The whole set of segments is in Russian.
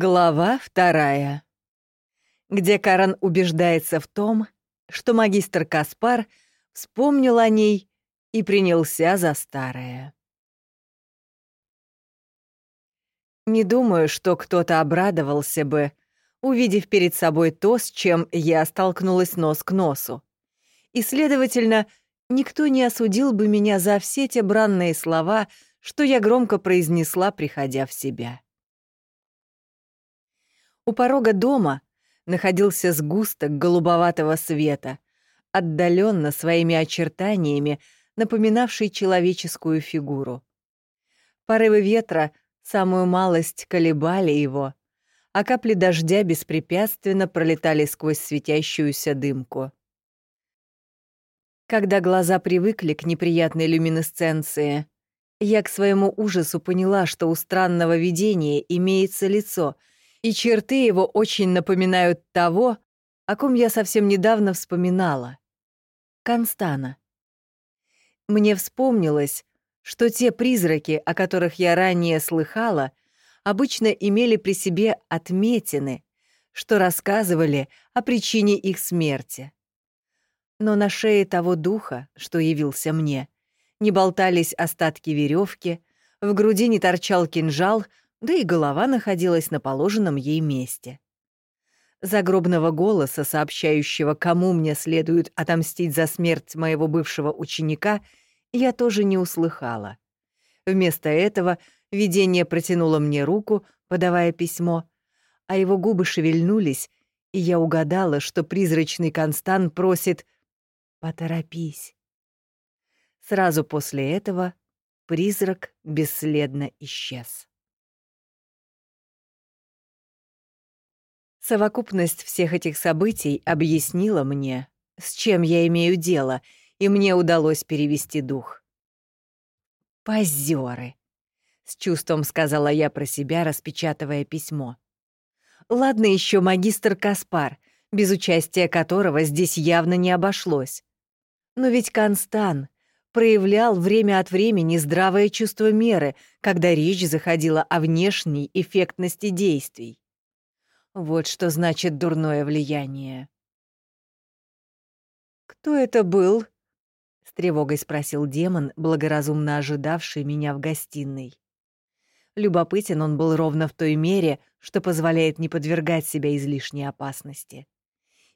Глава вторая, где Карен убеждается в том, что магистр Каспар вспомнил о ней и принялся за старое. Не думаю, что кто-то обрадовался бы, увидев перед собой то, с чем я столкнулась нос к носу. И, следовательно, никто не осудил бы меня за все те бранные слова, что я громко произнесла, приходя в себя. У порога дома находился сгусток голубоватого света, отдаленно своими очертаниями напоминавший человеческую фигуру. Порывы ветра самую малость колебали его, а капли дождя беспрепятственно пролетали сквозь светящуюся дымку. Когда глаза привыкли к неприятной люминесценции, я к своему ужасу поняла, что у странного видения имеется лицо — и черты его очень напоминают того, о ком я совсем недавно вспоминала. Констана. Мне вспомнилось, что те призраки, о которых я ранее слыхала, обычно имели при себе отметины, что рассказывали о причине их смерти. Но на шее того духа, что явился мне, не болтались остатки веревки, в груди не торчал кинжал, да и голова находилась на положенном ей месте. Загробного голоса, сообщающего, кому мне следует отомстить за смерть моего бывшего ученика, я тоже не услыхала. Вместо этого видение протянуло мне руку, подавая письмо, а его губы шевельнулись, и я угадала, что призрачный Констан просит «поторопись». Сразу после этого призрак бесследно исчез. Совокупность всех этих событий объяснила мне, с чем я имею дело, и мне удалось перевести дух. «Позёры», — с чувством сказала я про себя, распечатывая письмо. «Ладно еще магистр Каспар, без участия которого здесь явно не обошлось. Но ведь Констан проявлял время от времени здравое чувство меры, когда речь заходила о внешней эффектности действий. Вот что значит дурное влияние. «Кто это был?» — с тревогой спросил демон, благоразумно ожидавший меня в гостиной. Любопытен он был ровно в той мере, что позволяет не подвергать себя излишней опасности.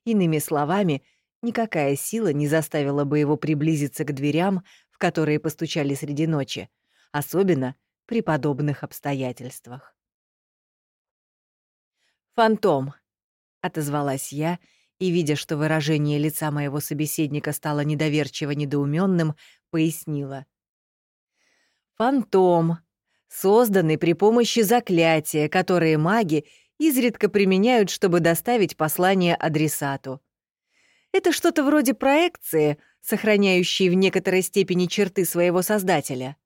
Иными словами, никакая сила не заставила бы его приблизиться к дверям, в которые постучали среди ночи, особенно при подобных обстоятельствах. «Фантом», — отозвалась я, и, видя, что выражение лица моего собеседника стало недоверчиво недоуменным, пояснила. «Фантом, созданный при помощи заклятия, которые маги изредка применяют, чтобы доставить послание адресату. Это что-то вроде проекции, сохраняющей в некоторой степени черты своего создателя.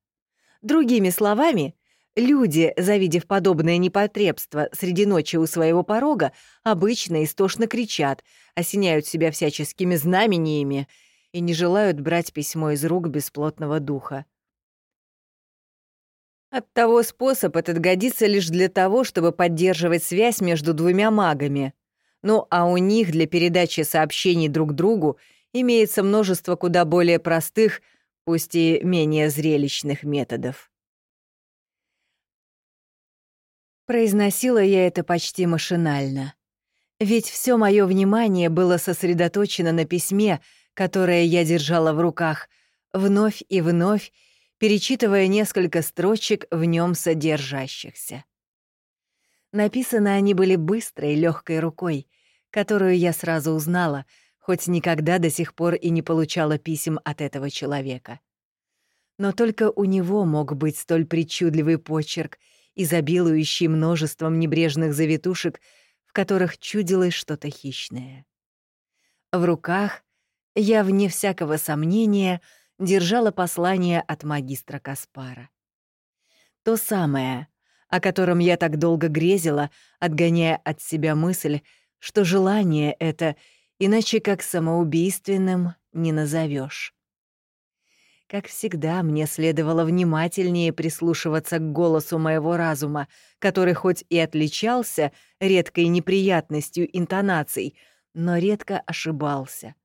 Другими словами, Люди, завидев подобное непотребство среди ночи у своего порога, обычно истошно кричат, осеняют себя всяческими знамениями и не желают брать письмо из рук бесплотного духа. Оттого способ этот годится лишь для того, чтобы поддерживать связь между двумя магами. Ну а у них для передачи сообщений друг другу имеется множество куда более простых, пусть и менее зрелищных методов. Произносила я это почти машинально. Ведь все мое внимание было сосредоточено на письме, которое я держала в руках, вновь и вновь, перечитывая несколько строчек в нем содержащихся. Написаны они были быстрой, легкой рукой, которую я сразу узнала, хоть никогда до сих пор и не получала писем от этого человека. Но только у него мог быть столь причудливый почерк — изобилующий множеством небрежных завитушек, в которых чудилось что-то хищное. В руках я, вне всякого сомнения, держала послание от магистра Каспара. То самое, о котором я так долго грезила, отгоняя от себя мысль, что желание это иначе как самоубийственным не назовешь. Как всегда, мне следовало внимательнее прислушиваться к голосу моего разума, который хоть и отличался редкой неприятностью интонаций, но редко ошибался.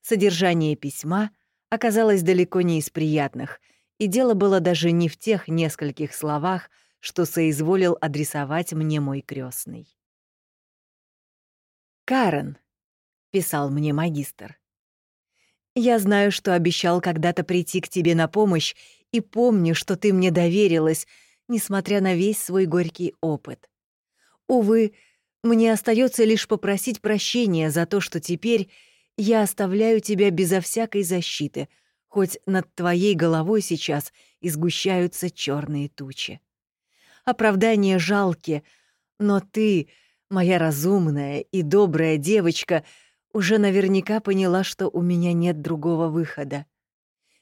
Содержание письма оказалось далеко не из приятных, и дело было даже не в тех нескольких словах, что соизволил адресовать мне мой крестный. «Карен», — писал мне магистр, — «я знаю, что обещал когда-то прийти к тебе на помощь, и помню, что ты мне доверилась, несмотря на весь свой горький опыт. Увы, мне остается лишь попросить прощения за то, что теперь я оставляю тебя безо всякой защиты, хоть над твоей головой сейчас изгущаются черные тучи. Оправдания жалки, но ты, моя разумная и добрая девочка, уже наверняка поняла, что у меня нет другого выхода.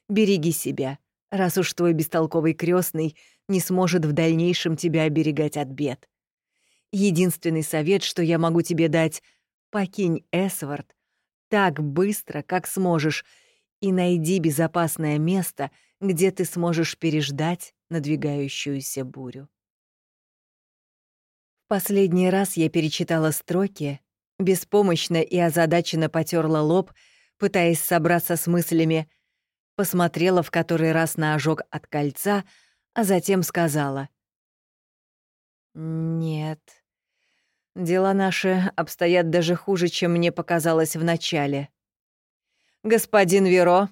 Береги себя, раз уж твой бестолковый крестный не сможет в дальнейшем тебя оберегать от бед. Единственный совет, что я могу тебе дать — покинь Эсвард так быстро, как сможешь, и найди безопасное место, где ты сможешь переждать надвигающуюся бурю. Последний раз я перечитала строки, беспомощно и озадаченно потерла лоб, пытаясь собраться с мыслями, посмотрела в который раз на ожог от кольца, а затем сказала. «Нет, Дела наши обстоят даже хуже, чем мне показалось вначале. Господин Веро,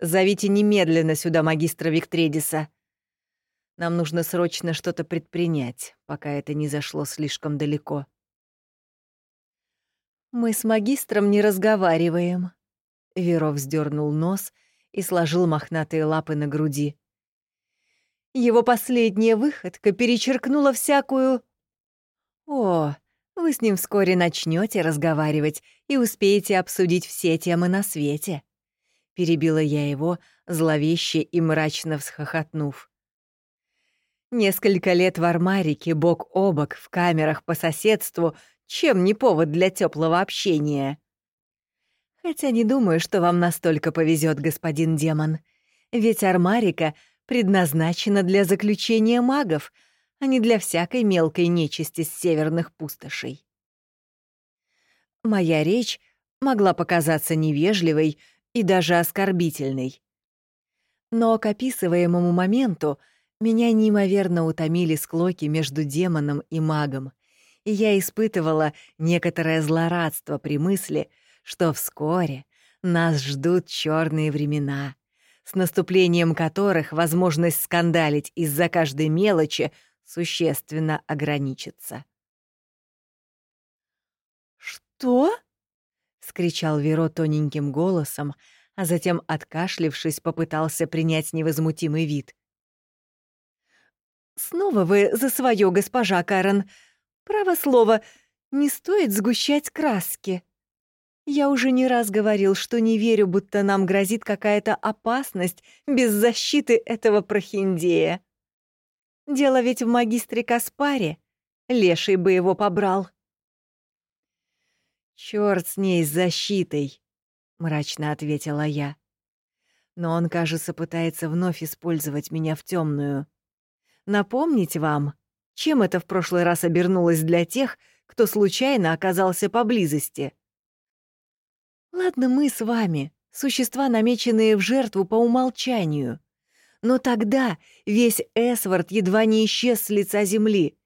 зовите немедленно сюда магистра Виктредиса. Нам нужно срочно что-то предпринять, пока это не зашло слишком далеко. Мы с магистром не разговариваем. Веро вздернул нос и сложил мохнатые лапы на груди. Его последняя выходка перечеркнула всякую о, вы с ним вскоре начнете разговаривать и успеете обсудить все темы на свете. Перебила я его, зловеще и мрачно всхохотнув. Несколько лет в армарике бок о бок в камерах по соседству, чем не повод для теплого общения. Хотя не думаю, что вам настолько повезет, господин демон. Ведь армарика предназначена для заключения магов — а не для всякой мелкой нечисти с северных пустошей. Моя речь могла показаться невежливой и даже оскорбительной. Но к описываемому моменту меня неимоверно утомили склоки между демоном и магом, и я испытывала некоторое злорадство при мысли, что вскоре нас ждут черные времена, с наступлением которых возможность скандалить из-за каждой мелочи существенно ограничится. «Что?» — скричал Веро тоненьким голосом, а затем, откашлившись, попытался принять невозмутимый вид. «Снова вы за свое, госпожа Карен. Право слово, не стоит сгущать краски. Я уже не раз говорил, что не верю, будто нам грозит какая-то опасность без защиты этого прохиндея. Дело ведь в магистре Каспаре. Леший бы его побрал. «Чёрт с ней, с защитой!» — мрачно ответила я. «Но он, кажется, пытается вновь использовать меня в темную. Напомнить вам, чем это в прошлый раз обернулось для тех, кто случайно оказался поблизости?» «Ладно, мы с вами, существа, намеченные в жертву по умолчанию. Но тогда весь Эсвард едва не исчез с лица земли.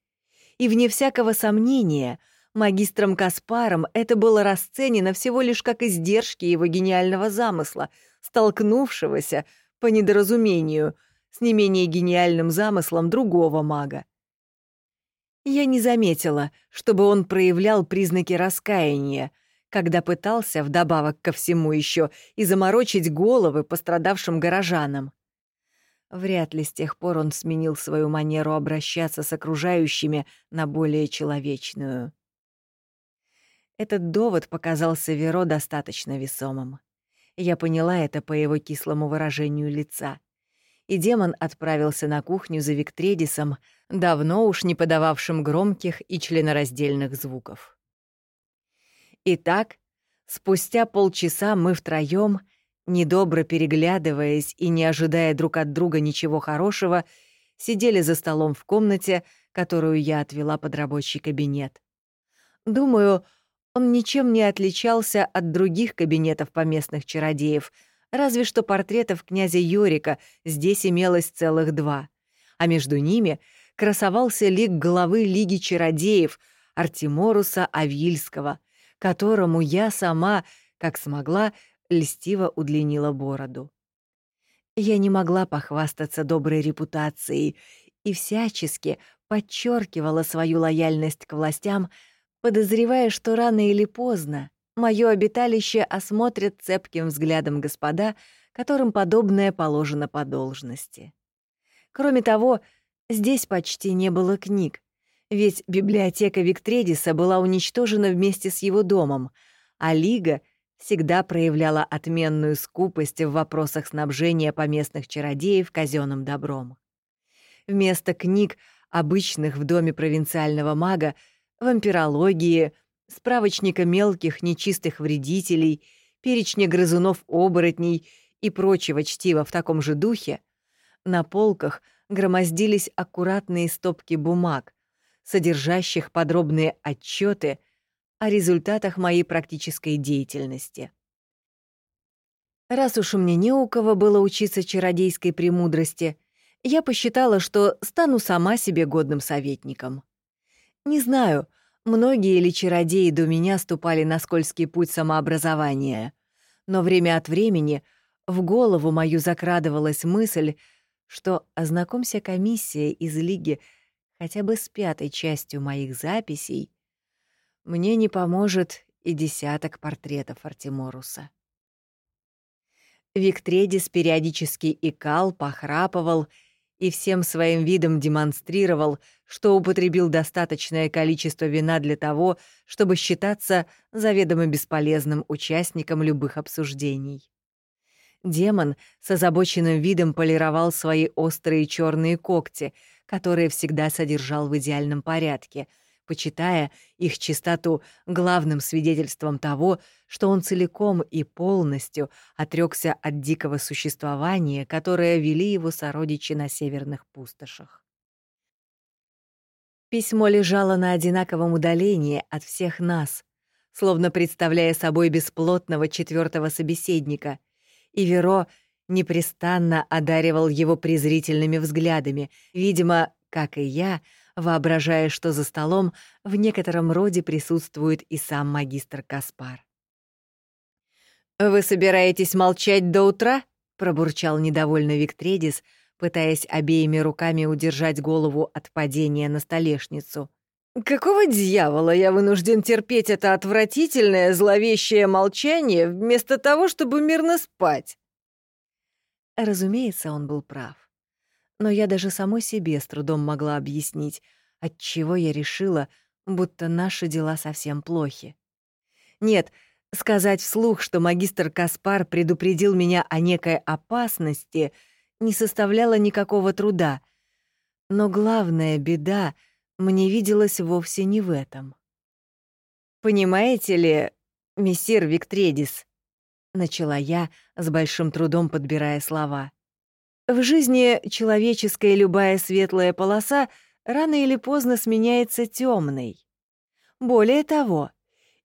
И вне всякого сомнения, магистром Каспаром это было расценено всего лишь как издержки его гениального замысла, столкнувшегося, по недоразумению, с не менее гениальным замыслом другого мага. Я не заметила, чтобы он проявлял признаки раскаяния, когда пытался, вдобавок ко всему еще, и заморочить головы пострадавшим горожанам. Вряд ли с тех пор он сменил свою манеру обращаться с окружающими на более человечную. Этот довод показался Веро достаточно весомым. Я поняла это по его кислому выражению лица. И демон отправился на кухню за Виктредисом, давно уж не подававшим громких и членораздельных звуков. Итак, спустя полчаса мы втроём, недобро переглядываясь и не ожидая друг от друга ничего хорошего, сидели за столом в комнате, которую я отвела под рабочий кабинет. Думаю, он ничем не отличался от других кабинетов поместных чародеев, разве что портретов князя Йорика здесь имелось целых два, а между ними красовался лик главы Лиги чародеев Артеморуса Авильского, которому я сама, как смогла, льстиво удлинила бороду. Я не могла похвастаться доброй репутацией и всячески подчеркивала свою лояльность к властям, подозревая, что рано или поздно мое обиталище осмотрят цепким взглядом господа, которым подобное положено по должности. Кроме того, здесь почти не было книг, ведь библиотека Виктредиса была уничтожена вместе с его домом, а Лига — всегда проявляла отменную скупость в вопросах снабжения поместных чародеев казенным добром. Вместо книг, обычных в доме провинциального мага, вампирологии, справочника мелких нечистых вредителей, перечня грызунов-оборотней и прочего чтива в таком же духе, на полках громоздились аккуратные стопки бумаг, содержащих подробные отчеты — о результатах моей практической деятельности. Раз уж у меня не у кого было учиться чародейской премудрости, я посчитала, что стану сама себе годным советником. Не знаю, многие ли чародеи до меня ступали на скользкий путь самообразования, но время от времени в голову мою закрадывалась мысль, что ознакомься комиссия из Лиги хотя бы с пятой частью моих записей, мне не поможет и десяток портретов Артеморуса. Виктредис периодически икал, похрапывал и всем своим видом демонстрировал, что употребил достаточное количество вина для того, чтобы считаться заведомо бесполезным участником любых обсуждений. Демон с озабоченным видом полировал свои острые черные когти, которые всегда содержал в идеальном порядке — почитая их чистоту главным свидетельством того, что он целиком и полностью отрекся от дикого существования, которое вели его сородичи на северных пустошах. Письмо лежало на одинаковом удалении от всех нас, словно представляя собой бесплотного четвертого собеседника, и Веро непрестанно одаривал его презрительными взглядами, видимо, как и я, воображая, что за столом в некотором роде присутствует и сам магистр Каспар. «Вы собираетесь молчать до утра?» — пробурчал недовольно Виктредис, пытаясь обеими руками удержать голову от падения на столешницу. «Какого дьявола я вынужден терпеть это отвратительное, зловещее молчание вместо того, чтобы мирно спать?» Разумеется, он был прав но я даже самой себе с трудом могла объяснить, отчего я решила, будто наши дела совсем плохи. Нет, сказать вслух, что магистр Каспар предупредил меня о некой опасности, не составляло никакого труда. Но главная беда мне виделась вовсе не в этом. «Понимаете ли, мессир Виктредис», — начала я, с большим трудом подбирая слова, — в жизни человеческая любая светлая полоса рано или поздно сменяется темной. Более того,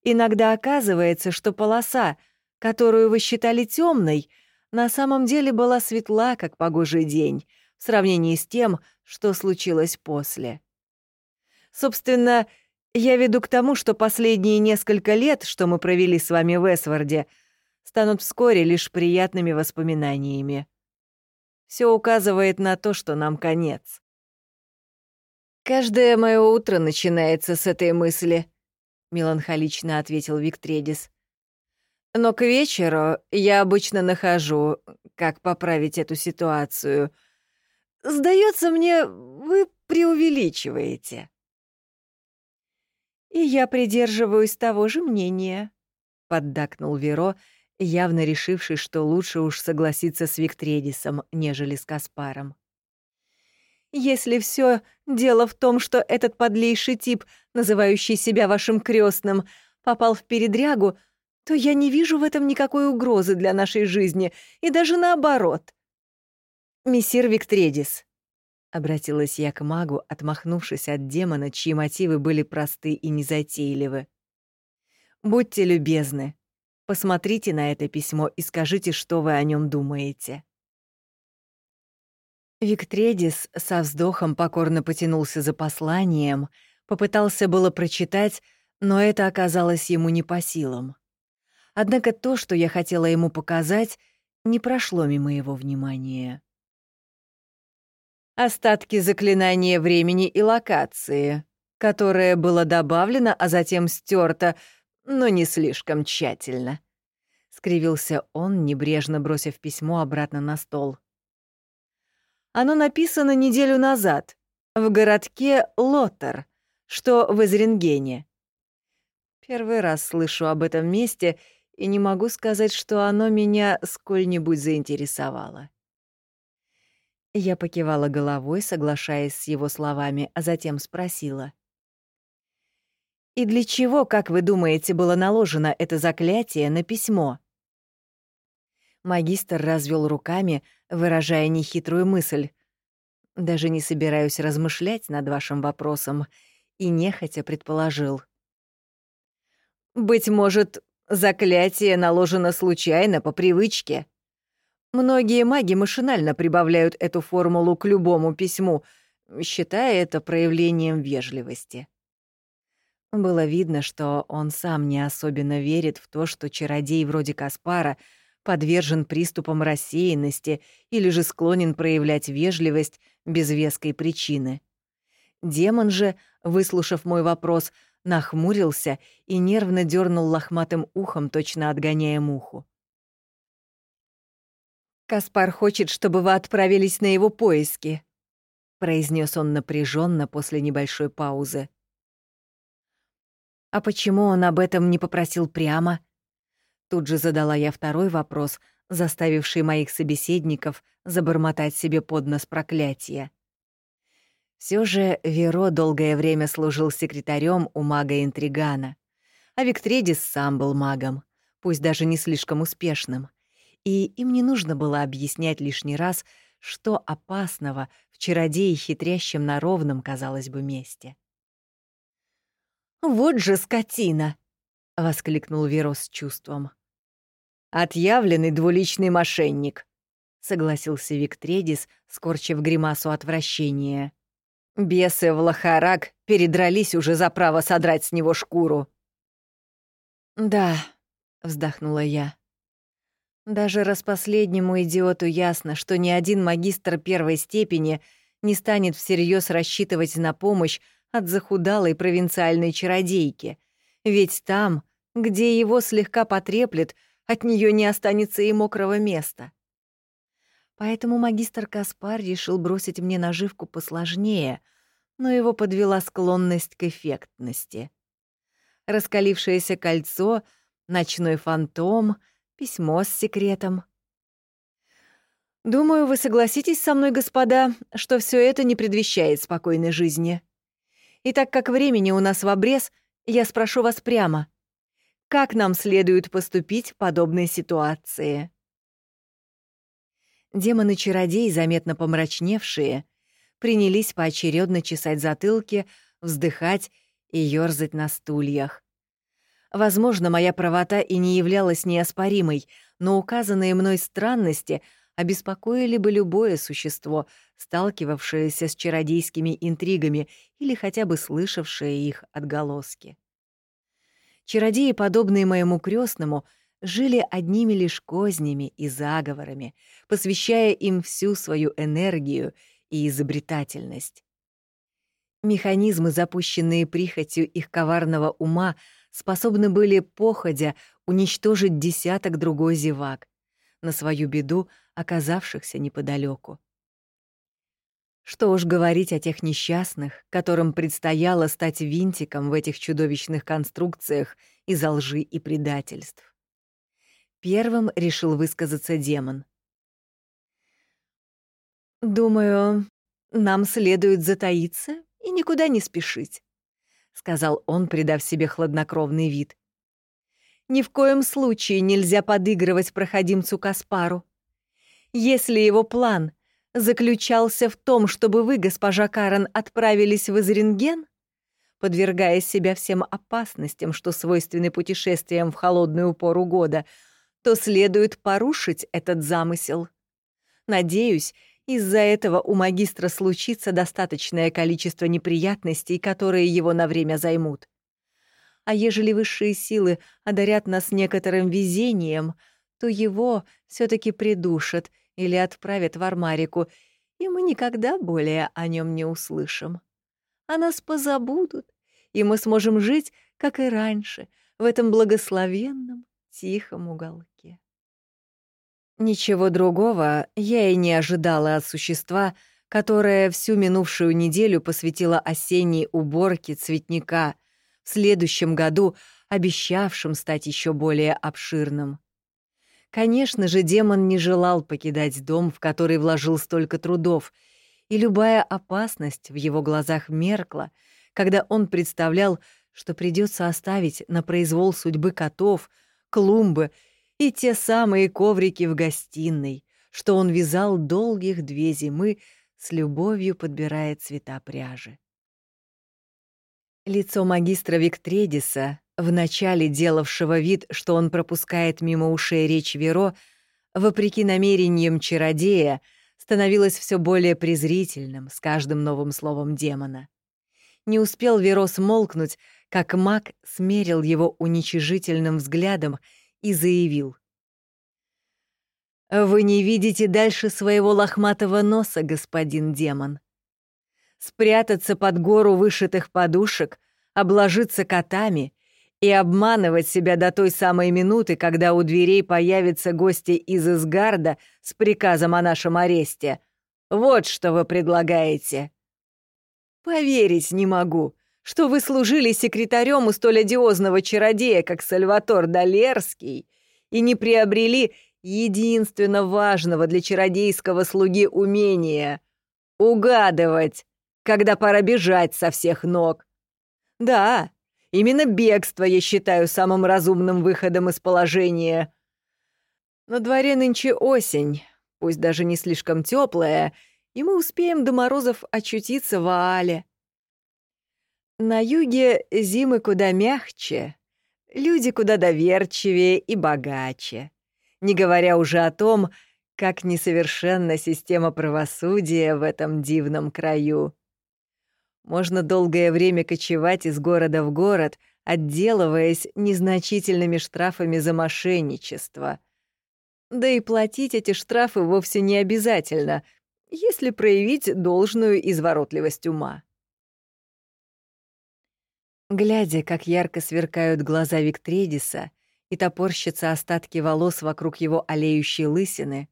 иногда оказывается, что полоса, которую вы считали темной, на самом деле была светла, как погожий день, в сравнении с тем, что случилось после. Собственно, я веду к тому, что последние несколько лет, что мы провели с вами в Эсварде, станут вскоре лишь приятными воспоминаниями. Все указывает на то, что нам конец. «Каждое мое утро начинается с этой мысли», — меланхолично ответил Виктредис. «Но к вечеру я обычно нахожу, как поправить эту ситуацию. Сдается мне, вы преувеличиваете». «И я придерживаюсь того же мнения», — поддакнул Веро, — явно решивший, что лучше уж согласиться с Виктредисом, нежели с Каспаром. «Если все дело в том, что этот подлейший тип, называющий себя вашим крестным, попал в передрягу, то я не вижу в этом никакой угрозы для нашей жизни, и даже наоборот. «Мессир Виктредис», — обратилась я к магу, отмахнувшись от демона, чьи мотивы были просты и незатейливы. «Будьте любезны, посмотрите на это письмо и скажите, что вы о нем думаете». Виктредис со вздохом покорно потянулся за посланием, попытался было прочитать, но это оказалось ему не по силам. Однако то, что я хотела ему показать, не прошло мимо его внимания. Остатки заклинания времени и локации, которое было добавлено, а затем стерто, но не слишком тщательно. Скривился он, небрежно бросив письмо обратно на стол. Оно написано неделю назад, в городке Лотер, что в Изренгене. Первый раз слышу об этом месте — и не могу сказать, что оно меня сколь-нибудь заинтересовало. Я покивала головой, соглашаясь с его словами, а затем спросила. «И для чего, как вы думаете, было наложено это заклятие на письмо?» Магистр развел руками, выражая нехитрую мысль. «Даже не собираюсь размышлять над вашим вопросом», и нехотя предположил. «Быть может, Заклятие наложено случайно, по привычке. Многие маги машинально прибавляют эту формулу к любому письму, считая это проявлением вежливости. Было видно, что он сам не особенно верит в то, что чародей вроде Каспара подвержен приступам рассеянности или же склонен проявлять вежливость без веской причины. Демон же, выслушав мой вопрос, — нахмурился и нервно дернул лохматым ухом, точно отгоняя муху. «Каспар хочет, чтобы вы отправились на его поиски», — произнес он напряженно после небольшой паузы. «А почему он об этом не попросил прямо?» Тут же задала я второй вопрос, заставивший моих собеседников забормотать себе под нос проклятия. Все же Веро долгое время служил секретарем у мага-интригана, а Виктредис сам был магом, пусть даже не слишком успешным. И им не нужно было объяснять лишний раз, что опасного в чародее хитрящем на ровном, казалось бы, месте. «Вот же скотина!» — воскликнул Веро с чувством. «Отъявленный двуличный мошенник», — согласился Виктредис, скорчив гримасу отвращения. Бесы в лохарак передрались уже за право содрать с него шкуру. «Да», — вздохнула я. «Даже распоследнему идиоту ясно, что ни один магистр первой степени не станет всерьез рассчитывать на помощь от захудалой провинциальной чародейки, ведь там, где его слегка потреплет, от нее не останется и мокрого места. Поэтому магистр Каспар решил бросить мне наживку посложнее, но его подвела склонность к эффектности. Раскалившееся кольцо, ночной фантом, письмо с секретом. Думаю, вы согласитесь со мной, господа, что все это не предвещает спокойной жизни. И так как времени у нас в обрез, я спрошу вас прямо. Как нам следует поступить в подобной ситуации? Демоны-чародеи, заметно помрачневшие, принялись поочередно чесать затылки, вздыхать и ёрзать на стульях. Возможно, моя правота и не являлась неоспоримой, но указанные мной странности обеспокоили бы любое существо, сталкивавшееся с чародейскими интригами или хотя бы слышавшее их отголоски. Чародеи, подобные моему крестному, жили одними лишь кознями и заговорами, посвящая им всю свою энергию и изобретательность. Механизмы, запущенные прихотью их коварного ума, способны были, походя, уничтожить десяток другой зевак, на свою беду оказавшихся неподалеку. Что уж говорить о тех несчастных, которым предстояло стать винтиком в этих чудовищных конструкциях из лжи и предательств. Первым решил высказаться демон. «Думаю, нам следует затаиться и никуда не спешить», — сказал он, придав себе хладнокровный вид. Ни в коем случае нельзя подыгрывать проходимцу Каспару. Если его план заключался в том, чтобы вы, госпожа Карен, отправились в Изренген, подвергая себя всем опасностям, что свойственны путешествиям в холодную пору года, то следует порушить этот замысел. Надеюсь, из-за этого у магистра случится достаточное количество неприятностей, которые его на время займут. А ежели высшие силы одарят нас некоторым везением, то его все таки придушат или отправят в Армарику, и мы никогда более о нем не услышим. А нас позабудут, и мы сможем жить, как и раньше, в этом благословенном тихом уголке. Ничего другого я и не ожидала от существа, которое всю минувшую неделю посвятило осенней уборке цветника, в следующем году обещавшим стать еще более обширным. Конечно же, демон не желал покидать дом, в который вложил столько трудов, и любая опасность в его глазах меркла, когда он представлял, что придется оставить на произвол судьбы котов, клумбы и те самые коврики в гостиной, что он вязал долгих две зимы, с любовью подбирая цвета пряжи. Лицо магистра Виктредиса, вначале делавшего вид, что он пропускает мимо ушей речь Веро, вопреки намерениям чародея, становилось все более презрительным с каждым новым словом демона. Не успел Веро смолкнуть, как маг смерил его уничижительным взглядом и заявил. «Вы не видите дальше своего лохматого носа, господин демон. Спрятаться под гору вышитых подушек, обложиться котами и обманывать себя до той самой минуты, когда у дверей появятся гости из Изгарда с приказом о нашем аресте. Вот что вы предлагаете. Поверить не могу, что вы служили секретарем у столь одиозного чародея, как Сальватор Долерский, и не приобрели единственно важного для чародейского слуги умения — угадывать, когда пора бежать со всех ног. Да, именно бегство я считаю самым разумным выходом из положения. На дворе нынче осень, пусть даже не слишком теплая, и мы успеем до морозов очутиться в Аале. На юге зимы куда мягче, люди куда доверчивее и богаче, не говоря уже о том, как несовершенна система правосудия в этом дивном краю. Можно долгое время кочевать из города в город, отделываясь незначительными штрафами за мошенничество. Да и платить эти штрафы вовсе не обязательно, если проявить должную изворотливость ума. Глядя, как ярко сверкают глаза Виктредиса и топорщатся остатки волос вокруг его олеющей лысины,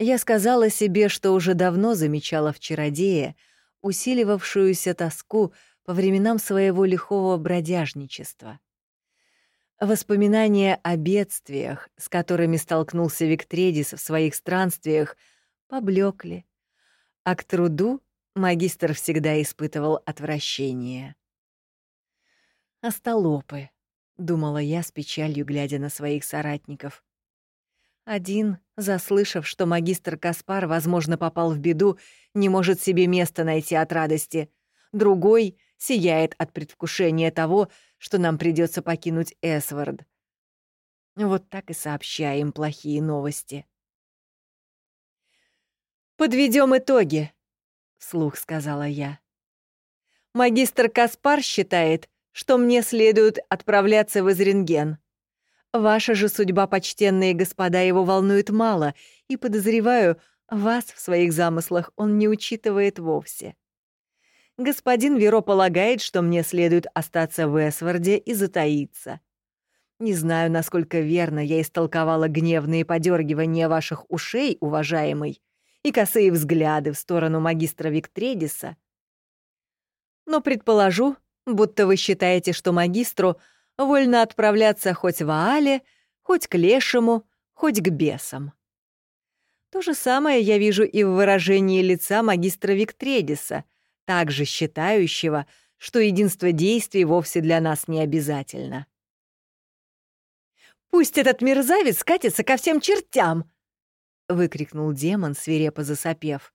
я сказала себе, что уже давно замечала в чародее усиливавшуюся тоску по временам своего лихого бродяжничества. Воспоминания о бедствиях, с которыми столкнулся Виктредис в своих странствиях, поблекли, а к труду магистр всегда испытывал отвращение. «Остолопы», — думала я с печалью, глядя на своих соратников. Один, заслышав, что магистр Каспар, возможно, попал в беду, не может себе места найти от радости. Другой сияет от предвкушения того, что нам придется покинуть Эсвард. Вот так и сообщаем плохие новости. Подведем итоги», — вслух сказала я. «Магистр Каспар считает, что мне следует отправляться в Изренген. Ваша же судьба, почтенные господа, его волнует мало, и, подозреваю, вас в своих замыслах он не учитывает вовсе. Господин Веро полагает, что мне следует остаться в Эсварде и затаиться. Не знаю, насколько верно я истолковала гневные подергивания ваших ушей, уважаемый, и косые взгляды в сторону магистра Виктредиса. Но предположу, будто вы считаете, что магистру вольно отправляться хоть в Аале, хоть к лешему, хоть к бесам. То же самое я вижу и в выражении лица магистра Виктредиса, также считающего, что единство действий вовсе для нас не обязательно. Пусть этот мерзавец катится ко всем чертям!» — выкрикнул демон, свирепо засопев.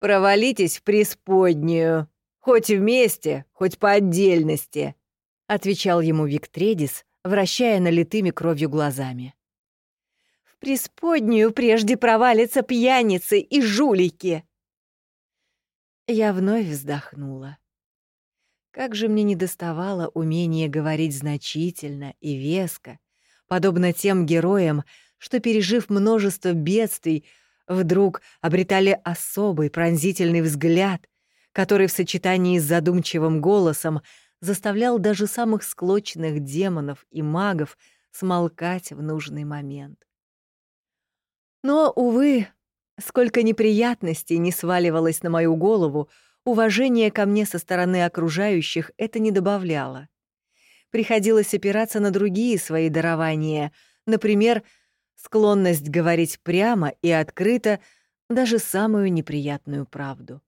«Провалитесь в преисподнюю, хоть вместе, хоть по отдельности», — отвечал ему Виктредис, вращая налитыми кровью глазами. «В преисподнюю прежде провалятся пьяницы и жулики!» Я вновь вздохнула. Как же мне недоставало умения говорить значительно и веско, подобно тем героям, что, пережив множество бедствий, вдруг обретали особый пронзительный взгляд, который в сочетании с задумчивым голосом заставлял даже самых склоченных демонов и магов смолкать в нужный момент. Но, увы, сколько неприятностей не сваливалось на мою голову, уважение ко мне со стороны окружающих это не добавляло. Приходилось опираться на другие свои дарования, например, склонность говорить прямо и открыто даже самую неприятную правду.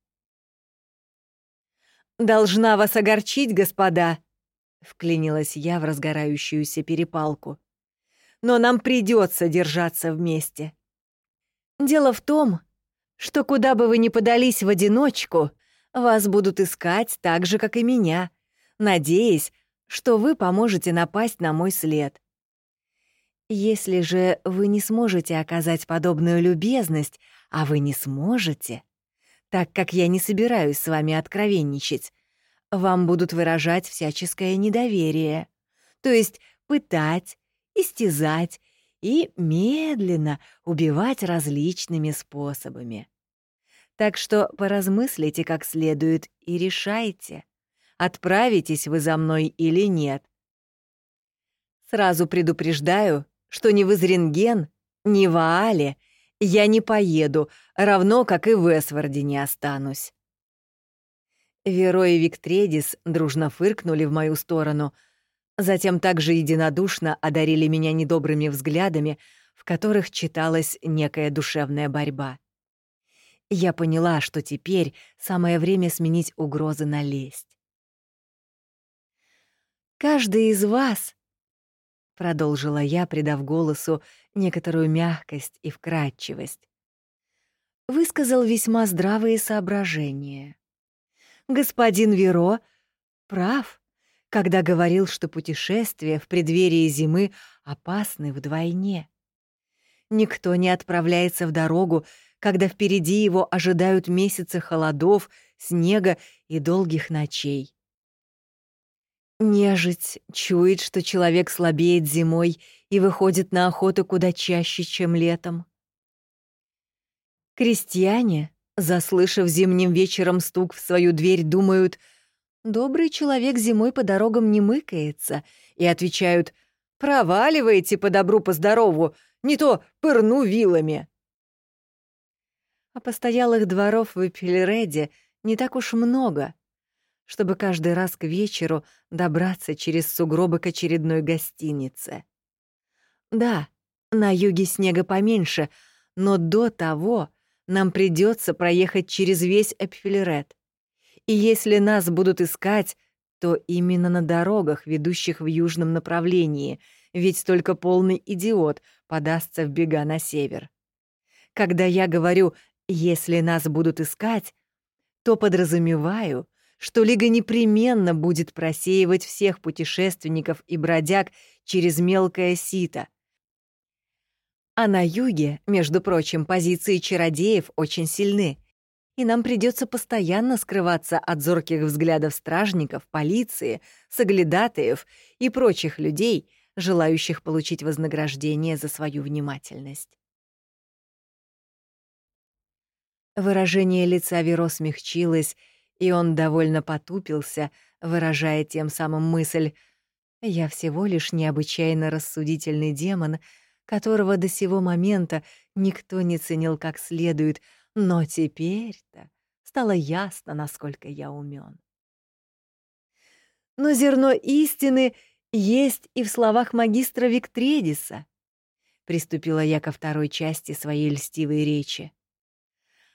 «Должна вас огорчить, господа!» — вклинилась я в разгорающуюся перепалку. «Но нам придется держаться вместе. Дело в том, что куда бы вы ни подались в одиночку, вас будут искать так же, как и меня, надеясь, что вы поможете напасть на мой след. Если же вы не сможете оказать подобную любезность, а вы не сможете, так как я не собираюсь с вами откровенничать, вам будут выражать всяческое недоверие, то есть пытать, истязать и медленно убивать различными способами. Так что поразмыслите как следует и решайте, отправитесь вы за мной или нет. Сразу предупреждаю, что ни в Изренген, ни в Аале я не поеду, равно как и в Эсварде не останусь. Веро и Виктредис дружно фыркнули в мою сторону, затем также единодушно одарили меня недобрыми взглядами, в которых читалась некая душевная борьба. Я поняла, что теперь самое время сменить угрозы на лесть. «Каждый из вас продолжила я, придав голосу некоторую мягкость и вкрадчивость. Высказал весьма здравые соображения. Господин Веро прав, когда говорил, что путешествия в преддверии зимы опасны вдвойне. Никто не отправляется в дорогу, когда впереди его ожидают месяцы холодов, снега и долгих ночей. Нежить чует, что человек слабеет зимой и выходит на охоту куда чаще, чем летом. Крестьяне, заслышав зимним вечером стук в свою дверь, думают, «Добрый человек зимой по дорогам не мыкается», и отвечают, «Проваливайте по добру, по здорову, не то пырну вилами». А постоялых дворов в Эпилереде не так уж много — чтобы каждый раз к вечеру добраться через сугробы к очередной гостинице. Да, на юге снега поменьше, но до того нам придется проехать через весь Эпфилерет. И если нас будут искать, то именно на дорогах, ведущих в южном направлении, ведь только полный идиот подастся в бега на север. Когда я говорю «если нас будут искать», то подразумеваю, что Лига непременно будет просеивать всех путешественников и бродяг через мелкое сито. А на юге, между прочим, позиции чародеев очень сильны, и нам придется постоянно скрываться от зорких взглядов стражников, полиции, соглядатаев и прочих людей, желающих получить вознаграждение за свою внимательность. Выражение лица Веро смягчилось, и он довольно потупился, выражая тем самым мысль «Я всего лишь необычайно рассудительный демон, которого до сего момента никто не ценил как следует, но теперь-то стало ясно, насколько я умен. Но зерно истины есть и в словах магистра Виктредиса. Приступила я ко второй части своей льстивой речи.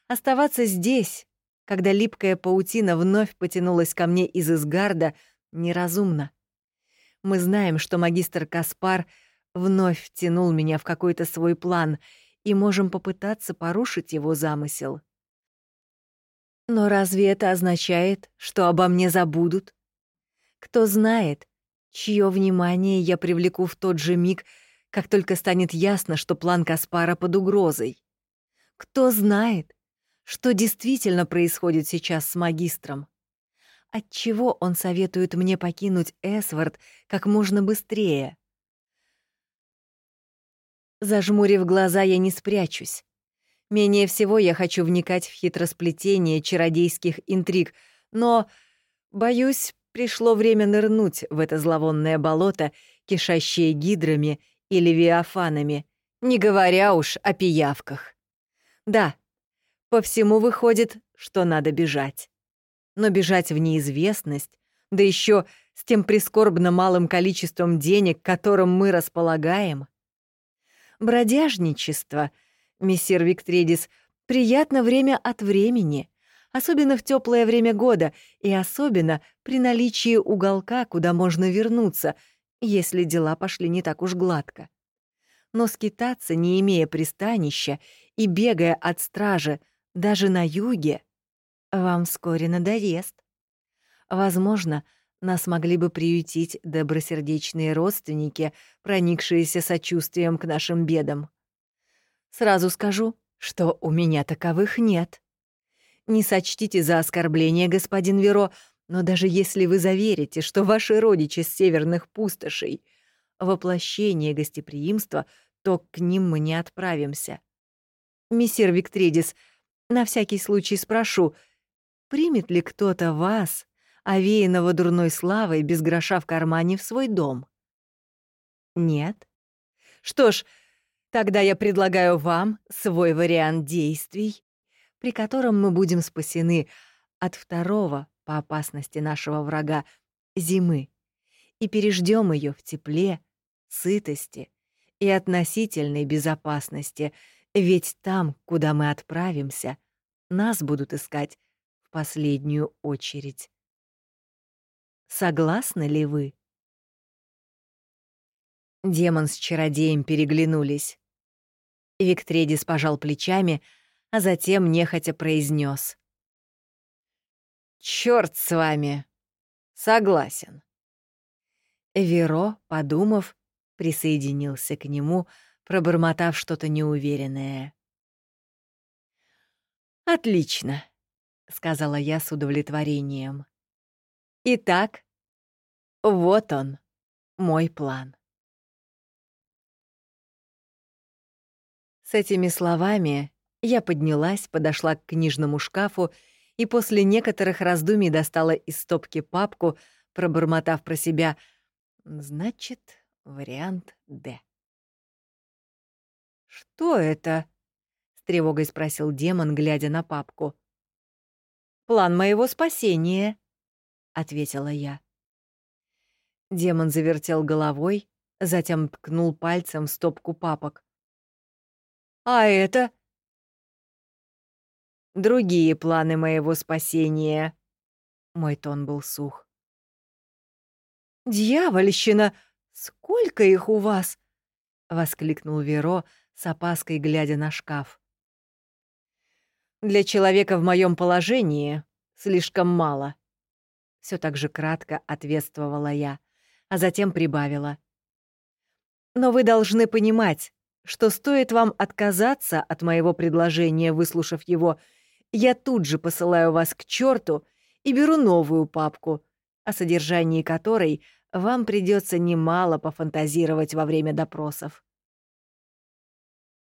Оставаться здесь, когда липкая паутина вновь потянулась ко мне из изгарда, неразумно. Мы знаем, что магистр Каспар вновь втянул меня в какой-то свой план, и можем попытаться порушить его замысел. Но разве это означает, что обо мне забудут? Кто знает, чье внимание я привлеку в тот же миг, как только станет ясно, что план Каспара под угрозой? Кто знает, что действительно происходит сейчас с магистром? Отчего он советует мне покинуть Эсвард как можно быстрее? Зажмурив глаза, я не спрячусь. Менее всего я хочу вникать в хитросплетение чародейских интриг, но, боюсь, пришло время нырнуть в это зловонное болото, кишащее гидрами и левиафанами, не говоря уж о пиявках. Да, по всему выходит, что надо бежать но бежать в неизвестность, да еще с тем прискорбно малым количеством денег, которым мы располагаем. Бродяжничество, мессир Виктридис, приятно время от времени, особенно в теплое время года и особенно при наличии уголка, куда можно вернуться, если дела пошли не так уж гладко. Но скитаться, не имея пристанища и бегая от стражи даже на юге, вам вскоре надоест. Возможно, нас могли бы приютить добросердечные родственники, проникшиеся сочувствием к нашим бедам. Сразу скажу, что у меня таковых нет. Не сочтите за оскорбление, господин Веро, но даже если вы заверите, что ваши родичи с северных пустошей — воплощение гостеприимства, то к ним мы не отправимся. Мессир Виктридис, на всякий случай спрошу — примет ли кто-то вас, овеянного дурной славой, без гроша в кармане, в свой дом? Нет? Что ж, тогда я предлагаю вам свой вариант действий, при котором мы будем спасены от второго по опасности нашего врага — зимы, и переждем ее в тепле, сытости и относительной безопасности, ведь там, куда мы отправимся, нас будут искать последнюю очередь. Согласны ли вы? Демон с чародеем переглянулись. Виктредис пожал плечами, а затем нехотя произнес: «Чёрт с вами! Согласен!» Веро, подумав, присоединился к нему, пробормотав что-то неуверенное. «Отлично!» — сказала я с удовлетворением. «Итак, вот он, мой план». С этими словами я поднялась, подошла к книжному шкафу и после некоторых раздумий достала из стопки папку, пробормотав про себя «Значит, вариант «Д». «Что это?» — с тревогой спросил демон, глядя на папку план моего спасения», — ответила я. Демон завертел головой, затем ткнул пальцем в стопку папок. «А это?» «Другие планы моего спасения», — мой тон был сух. «Дьявольщина! Сколько их у вас?» — воскликнул Веро, с опаской глядя на шкаф. Для человека в моем положении слишком мало. Все так же кратко ответствовала я, а затем прибавила. Но вы должны понимать, что стоит вам отказаться от моего предложения, выслушав его, я тут же посылаю вас к черту и беру новую папку, о содержании которой вам придется немало пофантазировать во время допросов.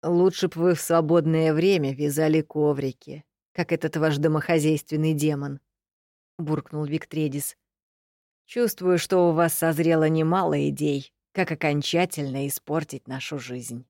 Лучше б вы в свободное время вязали коврики, как этот ваш домохозяйственный демон», — буркнул Виктредис. «Чувствую, что у вас созрело немало идей, как окончательно испортить нашу жизнь».